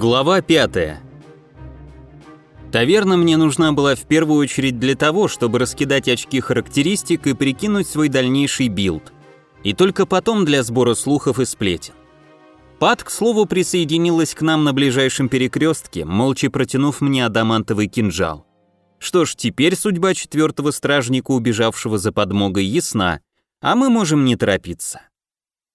Глава 5. Таверна мне нужна была в первую очередь для того, чтобы раскидать очки характеристик и прикинуть свой дальнейший билд. И только потом для сбора слухов и сплетен. Пат, к слову, присоединилась к нам на ближайшем перекрестке, молча протянув мне адамантовый кинжал. Что ж, теперь судьба четвертого стражника, убежавшего за подмогой, ясна, а мы можем не торопиться.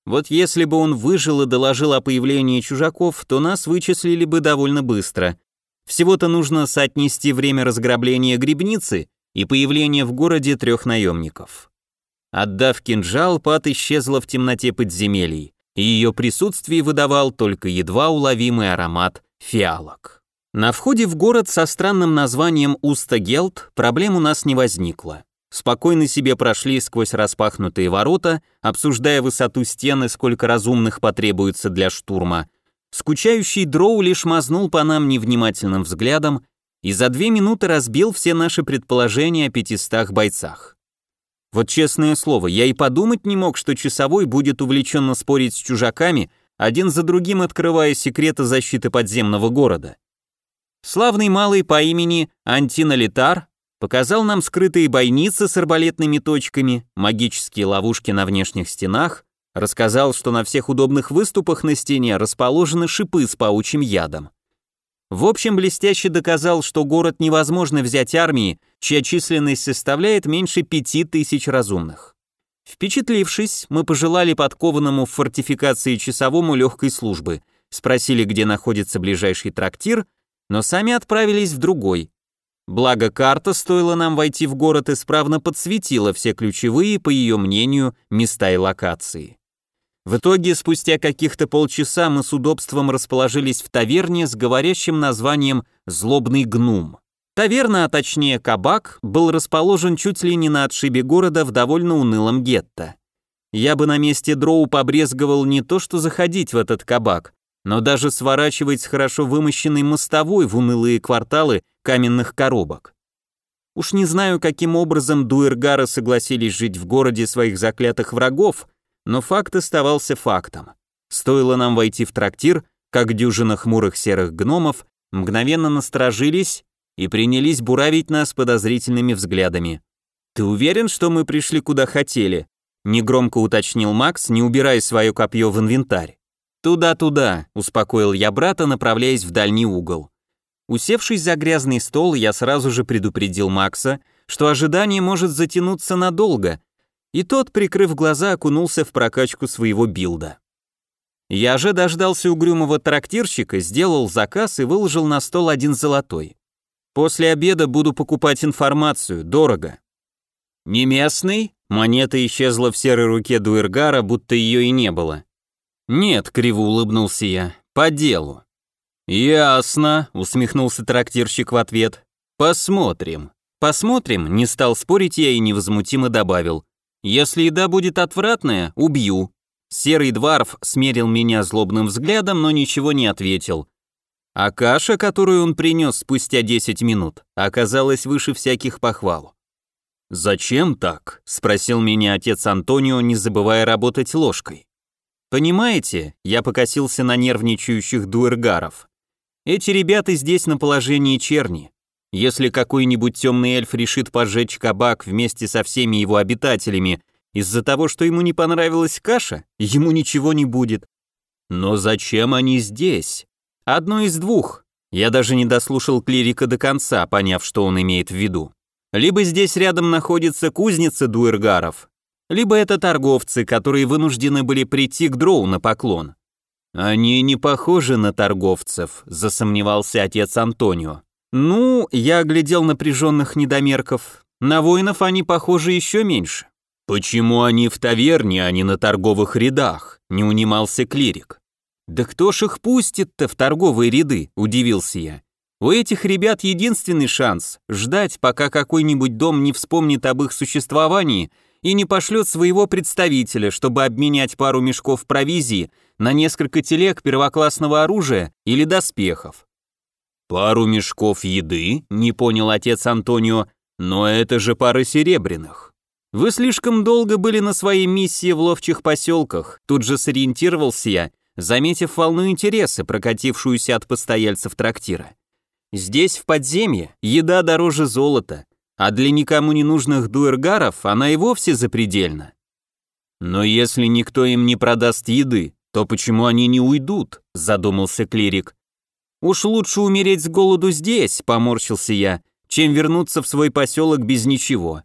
Вот если бы он выжил и доложил о появлении чужаков, то нас вычислили бы довольно быстро. Всего-то нужно соотнести время разграбления грибницы и появления в городе трех наемников. Отдав кинжал, Пат исчезла в темноте подземелий, и ее присутствие выдавал только едва уловимый аромат фиалок. На входе в город со странным названием Устагелт проблем у нас не возникло спокойно себе прошли сквозь распахнутые ворота, обсуждая высоту стены, сколько разумных потребуется для штурма. Скучающий дроу лишь мазнул по нам невнимательным взглядом и за две минуты разбил все наши предположения о пятистах бойцах. Вот честное слово, я и подумать не мог, что часовой будет увлеченно спорить с чужаками, один за другим открывая секреты защиты подземного города. Славный малый по имени Антина Литар показал нам скрытые бойницы с арбалетными точками, магические ловушки на внешних стенах, рассказал, что на всех удобных выступах на стене расположены шипы с паучьим ядом. В общем, блестяще доказал, что город невозможно взять армии, чья численность составляет меньше пяти тысяч разумных. Впечатлившись, мы пожелали подкованному в фортификации часовому легкой службы, спросили, где находится ближайший трактир, но сами отправились в другой, Благо карта, стоило нам войти в город, исправно подсветила все ключевые, по ее мнению, места и локации. В итоге, спустя каких-то полчаса мы с удобством расположились в таверне с говорящим названием «Злобный гнум». Таверна, а точнее кабак, был расположен чуть ли не на отшибе города в довольно унылом гетто. Я бы на месте Дроу побрезговал не то что заходить в этот кабак, но даже сворачивать с хорошо вымощенной мостовой в унылые кварталы каменных коробок. Уж не знаю, каким образом дуэргары согласились жить в городе своих заклятых врагов, но факт оставался фактом. Стоило нам войти в трактир, как дюжина хмурых серых гномов мгновенно насторожились и принялись буравить нас подозрительными взглядами. «Ты уверен, что мы пришли куда хотели?» негромко уточнил Макс, не убирая свое копье в инвентарь. «Туда-туда», — успокоил я брата, направляясь в дальний угол. Усевшись за грязный стол, я сразу же предупредил Макса, что ожидание может затянуться надолго, и тот, прикрыв глаза, окунулся в прокачку своего билда. Я же дождался угрюмого трактирщика, сделал заказ и выложил на стол один золотой. После обеда буду покупать информацию, дорого. Не местный? Монета исчезла в серой руке Дуэргара, будто ее и не было. «Нет», — криво улыбнулся я, — «по делу». «Ясно», — усмехнулся трактирщик в ответ. «Посмотрим». «Посмотрим», — не стал спорить я и невозмутимо добавил. «Если еда будет отвратная, убью». Серый дворф смерил меня злобным взглядом, но ничего не ответил. А каша, которую он принес спустя 10 минут, оказалась выше всяких похвал. «Зачем так?» — спросил меня отец Антонио, не забывая работать ложкой. Понимаете, я покосился на нервничающих дуэргаров. Эти ребята здесь на положении черни. Если какой-нибудь темный эльф решит поджечь кабак вместе со всеми его обитателями из-за того, что ему не понравилась каша, ему ничего не будет. Но зачем они здесь? Одно из двух. Я даже не дослушал клирика до конца, поняв, что он имеет в виду. Либо здесь рядом находится кузница дуэргаров, либо это торговцы, которые вынуждены были прийти к Дроу на поклон. Они не похожи на торговцев, засомневался отец Антонио. Ну, я оглядел напряженных недомерков. На воинов они похожи еще меньше. Почему они в таверне, а не на торговых рядах? Не унимался клирик. Да кто ж их пустит-то в торговые ряды, удивился я. У этих ребят единственный шанс – ждать, пока какой-нибудь дом не вспомнит об их существовании и не пошлет своего представителя, чтобы обменять пару мешков провизии на несколько телег первоклассного оружия или доспехов. «Пару мешков еды?» — не понял отец Антонио. «Но это же пара серебряных». «Вы слишком долго были на своей миссии в ловчих поселках», тут же сориентировался я, заметив волну интереса, прокатившуюся от постояльцев трактира. Здесь, в подземье, еда дороже золота, а для никому не нужных дуэргаров она и вовсе запредельна. Но если никто им не продаст еды, то почему они не уйдут? задумался клирик. Уж лучше умереть с голоду здесь, поморщился я, чем вернуться в свой поселок без ничего.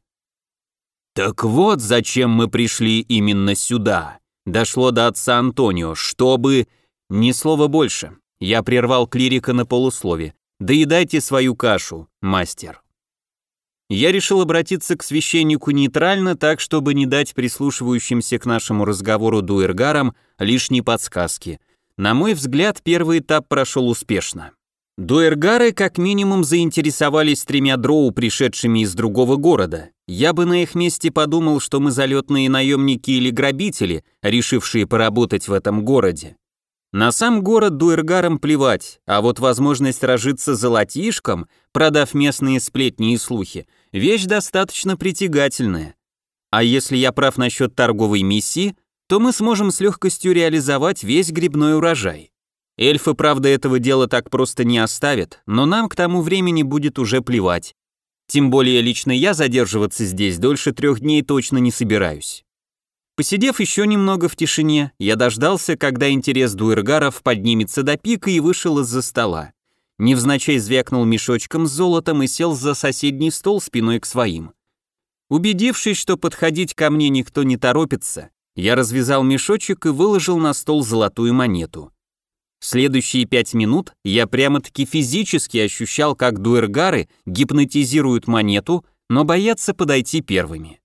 Так вот, зачем мы пришли именно сюда. Дошло до отца Антонио, чтобы... Ни слова больше. Я прервал клирика на полуслове. Доедайте свою кашу, мастер. Я решил обратиться к священнику нейтрально, так, чтобы не дать прислушивающимся к нашему разговору дуэргарам лишней подсказки. На мой взгляд, первый этап прошел успешно. Дуэргары как минимум заинтересовались тремя дроу, пришедшими из другого города. Я бы на их месте подумал, что мы залетные наемники или грабители, решившие поработать в этом городе. На сам город дуэргарам плевать, а вот возможность разжиться золотишком, продав местные сплетни и слухи, вещь достаточно притягательная. А если я прав насчет торговой миссии, то мы сможем с легкостью реализовать весь грибной урожай. Эльфы, правда, этого дела так просто не оставят, но нам к тому времени будет уже плевать. Тем более лично я задерживаться здесь дольше трех дней точно не собираюсь. Посидев еще немного в тишине, я дождался, когда интерес дуэргаров поднимется до пика и вышел из-за стола невзначай звякнул мешочком с золотом и сел за соседний стол спиной к своим. Убедившись, что подходить ко мне никто не торопится, я развязал мешочек и выложил на стол золотую монету. Следующие пять минут я прямо-таки физически ощущал, как дуэргары гипнотизируют монету, но боятся подойти первыми.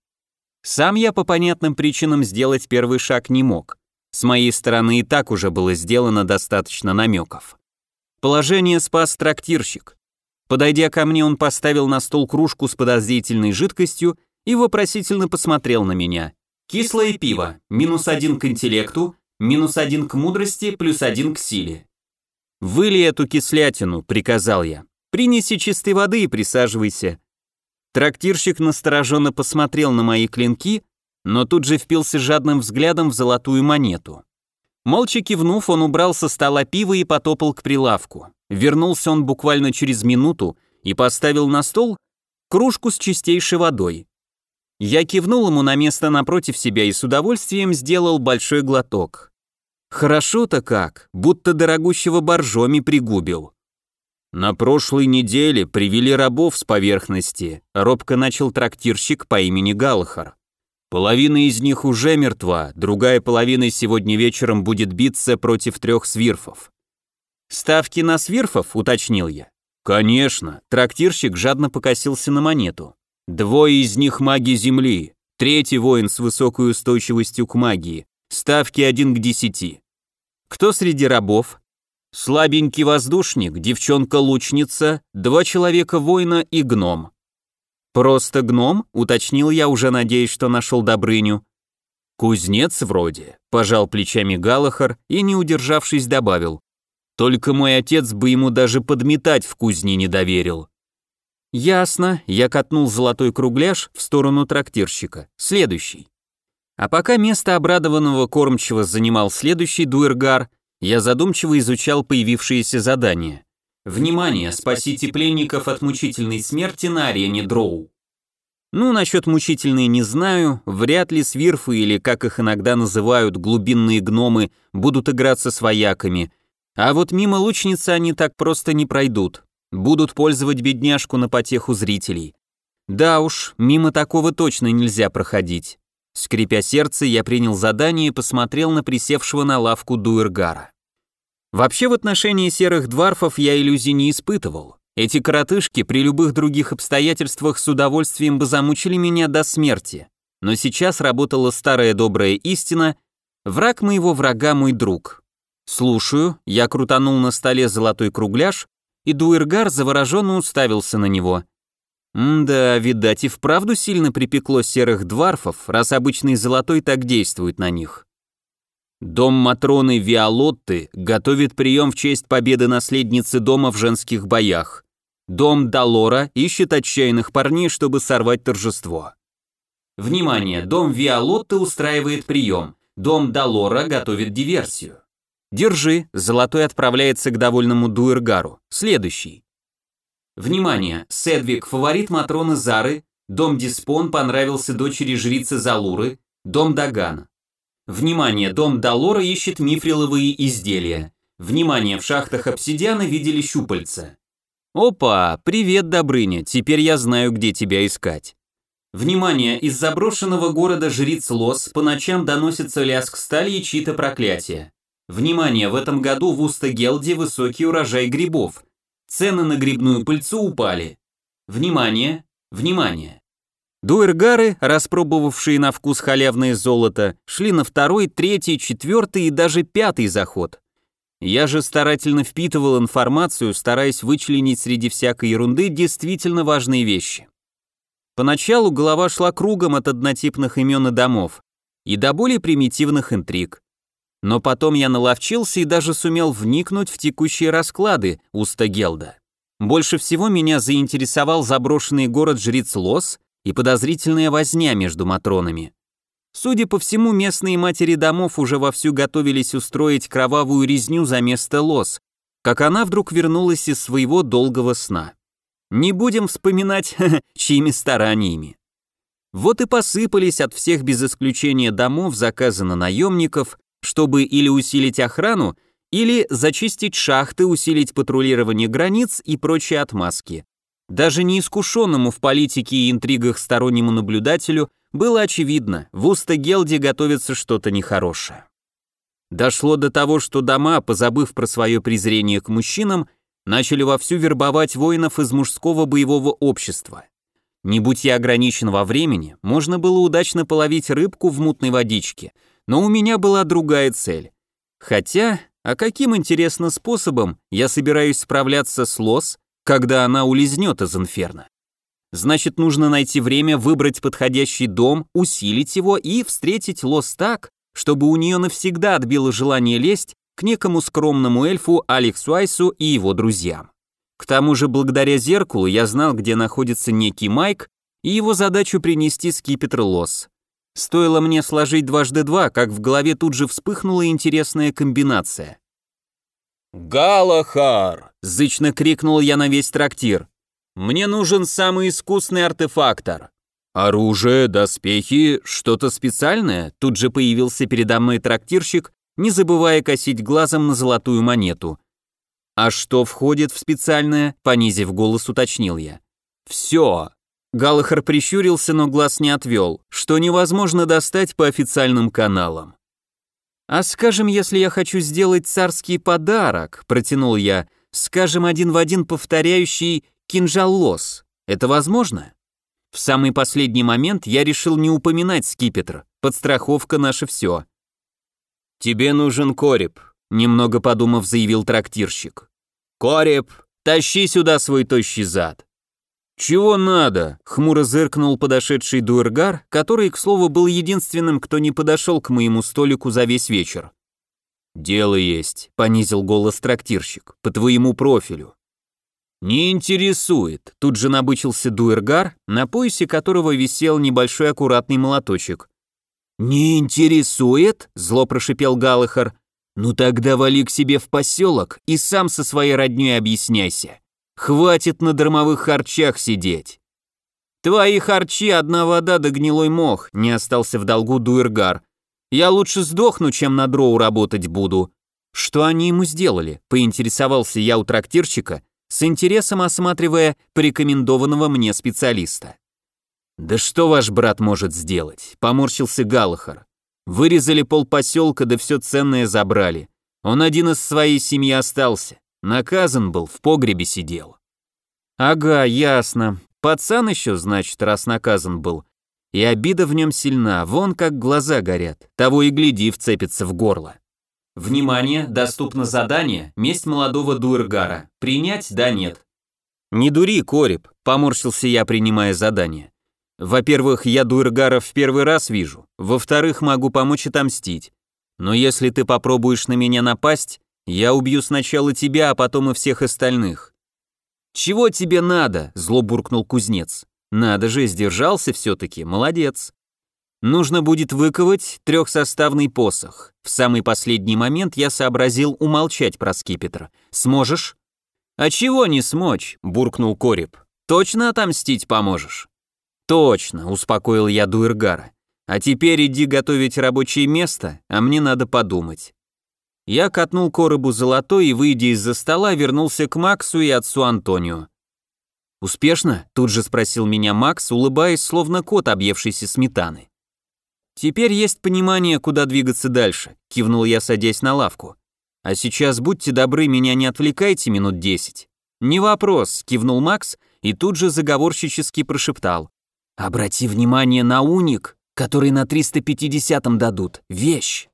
Сам я по понятным причинам сделать первый шаг не мог. С моей стороны и так уже было сделано достаточно намеков. Положение спас трактирщик. Подойдя ко мне, он поставил на стол кружку с подозрительной жидкостью и вопросительно посмотрел на меня. Кислое пиво, минус один к интеллекту, минус один к мудрости, плюс один к силе. «Выли эту кислятину», — приказал я. «Принеси чистой воды и присаживайся». Трактирщик настороженно посмотрел на мои клинки, но тут же впился жадным взглядом в золотую монету. Молча кивнув, он убрал со стола пиво и потопал к прилавку. Вернулся он буквально через минуту и поставил на стол кружку с чистейшей водой. Я кивнул ему на место напротив себя и с удовольствием сделал большой глоток. Хорошо-то как, будто дорогущего боржоми пригубил. На прошлой неделе привели рабов с поверхности, робко начал трактирщик по имени Галахар. Половина из них уже мертва, другая половина сегодня вечером будет биться против трех свирфов. «Ставки на свирфов?» — уточнил я. «Конечно». Трактирщик жадно покосился на монету. «Двое из них маги Земли, третий воин с высокой устойчивостью к магии. Ставки один к десяти». «Кто среди рабов?» «Слабенький воздушник, девчонка-лучница, два человека-воина и гном». «Просто гном?» — уточнил я, уже надеясь, что нашел Добрыню. «Кузнец вроде», — пожал плечами Галахар и, не удержавшись, добавил. «Только мой отец бы ему даже подметать в кузне не доверил». «Ясно», — я катнул золотой кругляш в сторону трактирщика. «Следующий». А пока место обрадованного кормчего занимал следующий дуэргар, я задумчиво изучал появившиеся задания. Внимание, спасите пленников от мучительной смерти на арене Дроу. Ну, насчет мучительной не знаю, вряд ли свирфы или, как их иногда называют, глубинные гномы, будут играться с вояками. А вот мимо лучницы они так просто не пройдут. Будут пользовать бедняжку на потеху зрителей. Да уж, мимо такого точно нельзя проходить. Скрипя сердце, я принял задание и посмотрел на присевшего на лавку Дуэргара. Вообще в отношении серых дварфов я иллюзий не испытывал. Эти коротышки при любых других обстоятельствах с удовольствием бы замучили меня до смерти. Но сейчас работала старая добрая истина «Враг моего врага мой друг». Слушаю, я крутанул на столе золотой кругляш, и Дуэргар завороженно уставился на него. М-да, видать, и вправду сильно припекло серых дварфов, раз обычный золотой так действует на них. Дом Матроны Виолотты готовит прием в честь победы наследницы дома в женских боях. Дом Далора ищет отчаянных парней, чтобы сорвать торжество. Внимание, дом Виолотты устраивает прием. Дом Далора готовит диверсию. Держи, золотой отправляется к довольному Дуэргару. Следующий. Внимание, Седвик, фаворит Матроны Зары, дом Диспон понравился дочери жрицы Залуры, дом Дагана. Внимание, дом Далора ищет мифриловые изделия. Внимание, в шахтах обсидиана видели щупальца. Опа, привет, Добрыня, теперь я знаю, где тебя искать. Внимание, из заброшенного города Жриц Лос по ночам доносится лязг стали и чьи-то проклятия. Внимание, в этом году в Устагелде высокий урожай грибов. Цены на грибную пыльцу упали. Внимание, внимание. Дуэргары, распробовавшие на вкус халявное золото, шли на второй, третий, четвертый и даже пятый заход. Я же старательно впитывал информацию, стараясь вычленить среди всякой ерунды действительно важные вещи. Поначалу голова шла кругом от однотипных имен и домов и до более примитивных интриг. Но потом я наловчился и даже сумел вникнуть в текущие расклады Устагелда. Больше всего меня заинтересовал заброшенный город Жриц Лос и подозрительная возня между матронами. Судя по всему, местные матери домов уже вовсю готовились устроить кровавую резню за место Лос, как она вдруг вернулась из своего долгого сна. Не будем вспоминать, чьими стараниями. Вот и посыпались от всех без исключения домов заказы на наемников, чтобы или усилить охрану, или зачистить шахты, усилить патрулирование границ и прочие отмазки. Даже неискушенному в политике и интригах стороннему наблюдателю было очевидно, в Устагелде готовится что-то нехорошее. Дошло до того, что дома, позабыв про свое презрение к мужчинам, начали вовсю вербовать воинов из мужского боевого общества. Не будь я ограничен во времени, можно было удачно половить рыбку в мутной водичке – но у меня была другая цель. Хотя, а каким интересным способом я собираюсь справляться с Лос, когда она улизнет из инферно? Значит, нужно найти время, выбрать подходящий дом, усилить его и встретить Лос так, чтобы у нее навсегда отбило желание лезть к некому скромному эльфу Алексу Айсу и его друзьям. К тому же, благодаря зеркалу я знал, где находится некий Майк, и его задачу принести скипетр Лос. Стоило мне сложить дважды два, как в голове тут же вспыхнула интересная комбинация. «Галахар!» — зычно крикнул я на весь трактир. «Мне нужен самый искусный артефактор». «Оружие, доспехи, что-то специальное?» Тут же появился передо мной трактирщик, не забывая косить глазом на золотую монету. «А что входит в специальное?» — понизив голос, уточнил я. «Все, Галахар прищурился, но глаз не отвел, что невозможно достать по официальным каналам. «А скажем, если я хочу сделать царский подарок», — протянул я, «скажем, один в один повторяющий кинжал лос. Это возможно?» В самый последний момент я решил не упоминать скипетр, подстраховка наше все. «Тебе нужен кореп», — немного подумав, заявил трактирщик. «Кореп, тащи сюда свой тощий зад». «Чего надо?» — хмуро зыркнул подошедший дуэргар, который, к слову, был единственным, кто не подошел к моему столику за весь вечер. «Дело есть», — понизил голос трактирщик, — «по твоему профилю». «Не интересует», — тут же набычился дуэргар, на поясе которого висел небольшой аккуратный молоточек. «Не интересует?» — зло прошипел Галахар. «Ну тогда вали к себе в поселок и сам со своей родней объясняйся». Хватит на дармовых харчах сидеть. Твои харчи одна вода да гнилой мох, не остался в долгу Дуэргар. Я лучше сдохну, чем на дроу работать буду. Что они ему сделали? Поинтересовался я у трактирщика, с интересом осматривая порекомендованного мне специалиста. «Да что ваш брат может сделать?» — поморщился Галахар. «Вырезали полпоселка, да все ценное забрали. Он один из своей семьи остался. Наказан был, в погребе сидел. Ага, ясно. Пацан еще, значит, раз наказан был. И обида в нем сильна, вон как глаза горят. Того и гляди, вцепится в горло. Внимание, доступно задание «Месть молодого дуэргара». Принять, да, нет. Не дури, Кореп, поморщился я, принимая задание. Во-первых, я дуэргара в первый раз вижу. Во-вторых, могу помочь отомстить. Но если ты попробуешь на меня напасть, я убью сначала тебя, а потом и всех остальных. Чего тебе надо? Зло буркнул кузнец. Надо же, сдержался все-таки, молодец. Нужно будет выковать трехсоставный посох. В самый последний момент я сообразил умолчать про скипетр. «Сможешь?» «А чего не смочь?» – буркнул Кореб. «Точно отомстить поможешь?» «Точно», – успокоил я Дуэргара. «А теперь иди готовить рабочее место, а мне надо подумать». Я катнул коробу золотой и, выйдя из-за стола, вернулся к Максу и отцу Антонио. «Успешно?» – тут же спросил меня Макс, улыбаясь, словно кот, объевшийся сметаны. «Теперь есть понимание, куда двигаться дальше», – кивнул я, садясь на лавку. «А сейчас будьте добры, меня не отвлекайте минут десять». «Не вопрос», – кивнул Макс и тут же заговорщически прошептал. «Обрати внимание на уник, который на 350-м дадут. Вещь».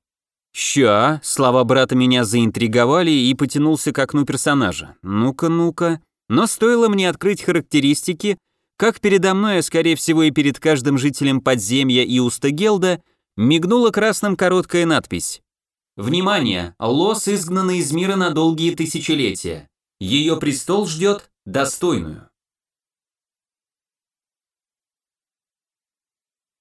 «Ща», слова брата меня заинтриговали и потянулся к окну персонажа. «Ну-ка, ну-ка». Но стоило мне открыть характеристики, как передо мной, а скорее всего и перед каждым жителем подземья и Устагелда, мигнула красным короткая надпись. «Внимание! Лос изгнана из мира на долгие тысячелетия. Ее престол ждет достойную».